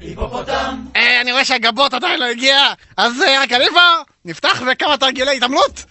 היפופוטם! אה, אני רואה שהגבות עדיין לא הגיע, אז אה, רק אני פה, נפתח בכמה תרגילי התעמלות.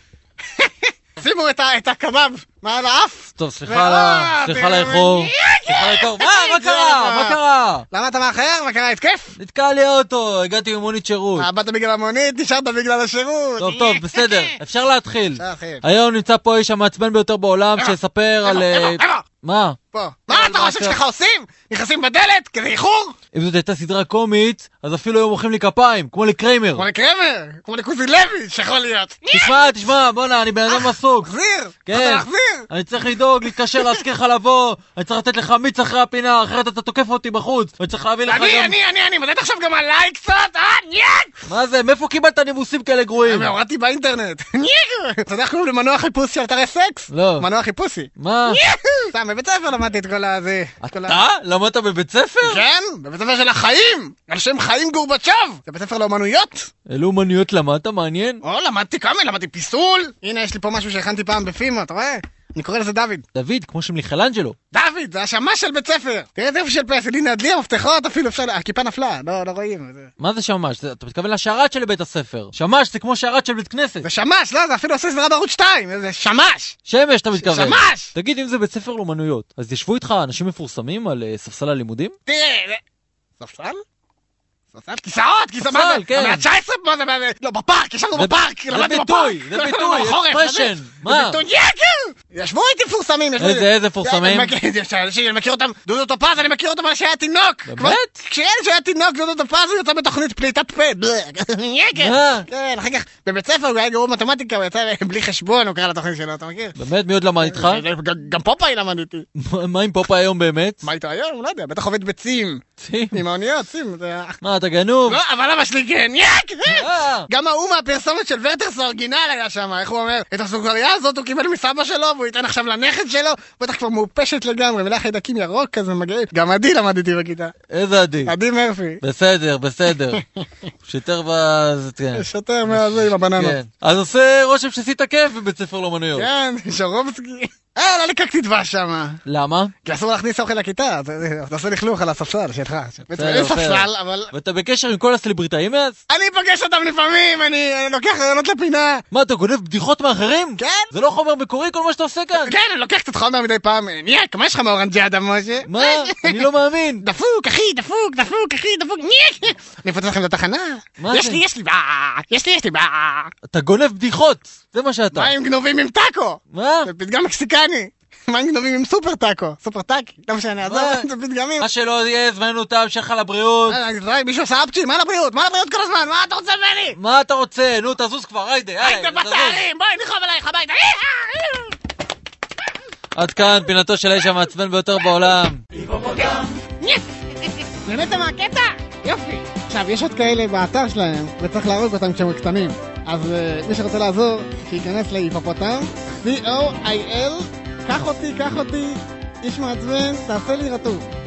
שימו את הקבב מעל האף. טוב, סליחה על ה- סליחה על האיחור. סליחה על האיחור. מה? מה קרה? מה קרה? למה אתה מאחר? מה קרה? התקף? נתקע לי האוטו, הגעתי ממונית שירות. אה, באת בגלל המונית, נשארת בגלל השירות. טוב, טוב, בסדר, אפשר להתחיל. היום נמצא פה האיש המעצבן ביותר בעולם? שיספר על... אה? מה? פה. מה אתה חושב שככה עושים? נכנסים בדלת? כזה איחור? אם זאת הייתה סדרה קומית, אז אפילו היו מוחאים לי כפיים, כמו לקריימר. כמו לקרמר, כמו לקוזי לוי, שיכול להיות. תשמע, תשמע, בואנה, אני בן אדם עסוק. מחזיר! כן. אתה מחזיר! אני צריך לדאוג, להתקשר, להזכיר לך לבוא, אני צריך לתת לך מיץ אחרי הפינה, אחרת אתה תוקף אותי בחוץ, אני צריך להביא לך אני, גם... אני, אני, אני, מדעת עכשיו גם עליי קצת? אה, ניאק! מה זה, מאיפה קיבלת נימוסים כאלה גרועים? הורדתי באינטרנט. ניאק! אתה יודע איך קוראים למנוע חיפוש של אתרי סקס? לא. מנוע חיפושי. מה? סתם, בבית ספר למדתי את כל הזה. את כל ה- אתה? למדת בבית ספר? כן, בבית ספר של החיים! על שם חיים גורבצ'וב! זה בית ספר לאומנויות! אילו אומנויות למדת? מעניין. או, למדתי כמה, למדתי פיסול! הנה, יש לי פה משהו שהכנתי פעם בפימו, אתה רואה? אני קורא לזה דוד. דוד, כמו של מיכלנג'לו. דוד, זה השמש של בית ספר! תראה את איפה של פסל, הנה, הדלי המפתחות אפילו, אפשר, הכיפה נפלה, לא, לא רואים. זה- מה זה שמש? זה- אתה מתכוון לשרת של בית הספר. שמש זה כמו שרת של בית כנסת. זה שמש, לא, זה אפילו עושה סדרה בערוץ 2, זה שמש! שמש אתה מתכוון. שמש! תגיד, אם זה בית ספר לאומנויות, אז ישבו איתך אנשים מפורסמים על אה, ספסל הלימודים? תראה, זה- ספסל? ספסל? כיסאות, כיסאות, מה זה? כן. המאה ה-19? מה זה, זה? לא, בפארק, ישבנו זה- בפארק, זה ביטוי, בפארק. זה ביטוי, בחורף, expression, זה- מה? זה ביטוי, יקר! ישבו איתי מפורסמים, ישבו איזה-. איזה מפורסמים? אני מכיר- אותם, דודו טופז, אני מכיר אותם אבל שהיה תינוק. באמת? כשילד שהיה תינוק, דודו טופז, הוא יצא בתוכנית פליטת פה. כן, אחר כך, בבית ספר הוא היה גרוע במתמטיקה, הוא יצא בלי חשבון, הוא קרא לתוכנית שלו, אתה מכיר? באמת, מי עוד למד איתך? גם- פופאי למד איתי. מה- מה עם פופה היום באמת? מה איתו היום? לא יודע, בטח עובד בצים. שים. עם האוניות, צים. זה- מה, אתה גנוב? לא, אבל אבא שלי כן, יק! אה, גם ההוא מהפרסומת של ורטרס האורגינל היה שם, איך הוא אומר? את הסוכריה הזאת הוא קיבל מסבא שלו, והוא ייתן עכשיו לנכד שלו, בטח כבר מעופשת לגמרי, מלא חיידקים ירוק כזה מגעיל. גם עדי למד איתי בכיתה. איזה עדי. עדי מרפי. בסדר, בסדר. שיותר בז... כן. שוטר מהזה עם הבננות. כן. אז עושה רושם שעשית כיף בבית ספר לאומנויות. כן, שרובסקי. אה, לא לקקתי דבש שם. למה? כי אסור להכניס אוכל לכיתה, אתה אתה עושה לכלוך על הספסל שלך. אין. ספסל, אבל... ואתה בקשר עם כל הסלבריטאים מאז? אני פוגש אותם לפעמים, אני לוקח רעיונות לפינה. מה, אתה גונב בדיחות מאחרים? כן? זה לא חומר מקורי כל מה שאתה עושה כאן? כן, אני לוקח קצת חומר מדי פעם. ניאק, מה יש לך מאורנג'אדה, משה? מה? אני לא מאמין. דפוק, אחי, דפוק, דפוק, אחי, דפוק, ניאק! אני אפוצץ לכם את התחנה. יש? לי, יש לי, אה, יש לי, יש לי, אה. אתה גונב בדיחות. זה מה שאתה. מה עם גנובים עם טאקו? מה? זה פתגם מקסיקני. מה עם גנובים עם סופר טאקו? סופר טאקי, לא משנה, עזוב, מה? זה פתגמים. מה שלא יהיה, זמננו תם, שיהיה לך לבריאות. אה, יודע, מישהו עשה אפצ'י, מה לבריאות? מה לבריאות כל הזמן? מה אתה רוצה ממני? מה אתה רוצה? נו, תזוז כבר, היידה, היידה. בתארים, בואי נחוב עלייך הביתה. עד כאן פינתו של האיש המעצבן ביותר בעולם. נהנית מהקטע? יופי. עכשיו, יש עוד כאלה באתר שלהם, וצריך להרוג אותם כשהם קטנים. אז אה, מי שרוצה לעזור, שייכנס להיפופוטם, C-O-I-L, קח אותי, קח אותי, איש מעצבן, תעשה לי רטוב.